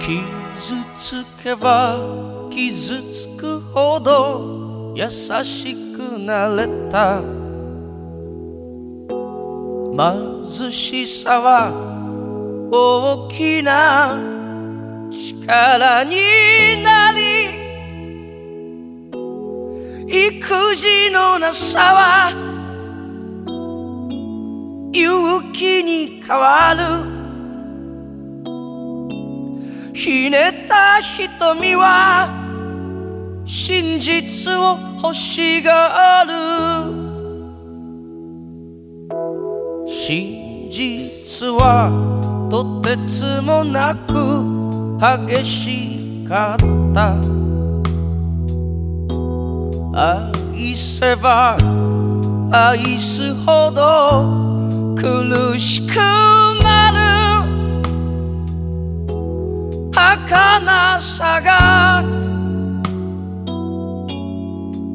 傷つけば傷つくほど優しくなれた。貧しさは大きな力になり育児のなさは勇気に変わる。ひねった瞳は真実を欲しがる。真実はとてつもなく激しかった。愛せば愛すほど苦しく儚さが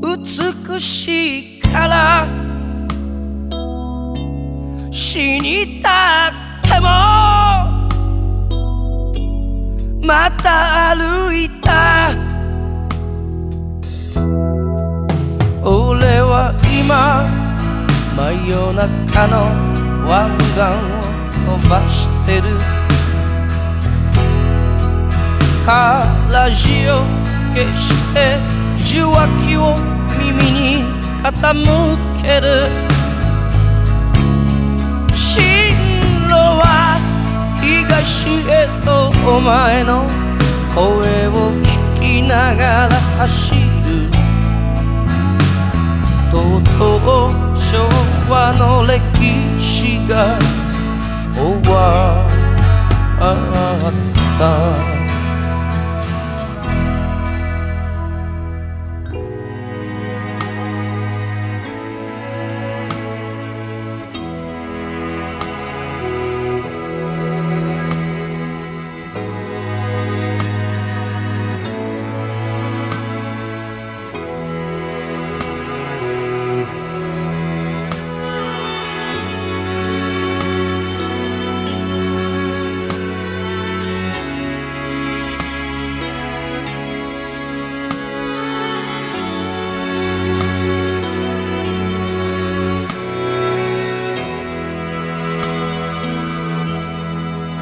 美しいから死にたくてもまた歩いた。俺は今真夜中の湾岸を飛ばしてる。からじを消して受話器を耳に傾ける進路は東へとお前の声を聞きながら走るとうとう昭和の歴史が終わった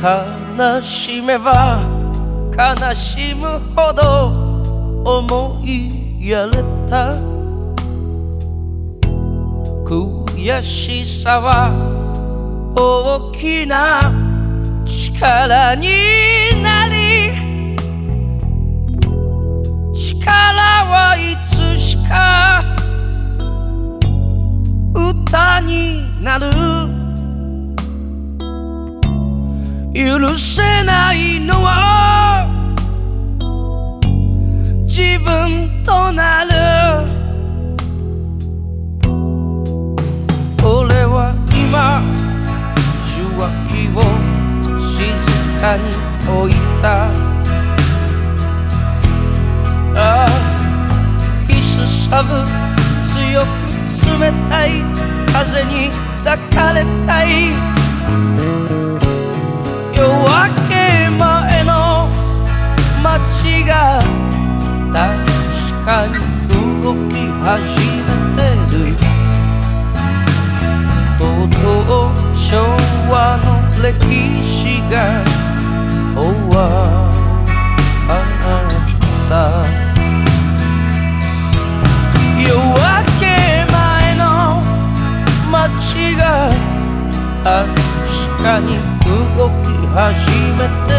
悲しめば悲しむほど思いやれた。悔しさは大きな力になり力はいつしか歌になる。許せないのは自分となる。俺は今受話器を静かに置いた。ああ吹きすさぶ強く冷たい風に抱かれたい。歴史が終わった。夜明け前の街が確かに動き始めて